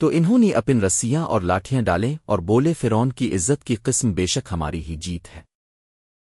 تو انہوں نے اپن رسیاں اور لاٹھیاں ڈالیں اور بولے فرون کی عزت کی قسم بے شک ہماری ہی جیت ہے۔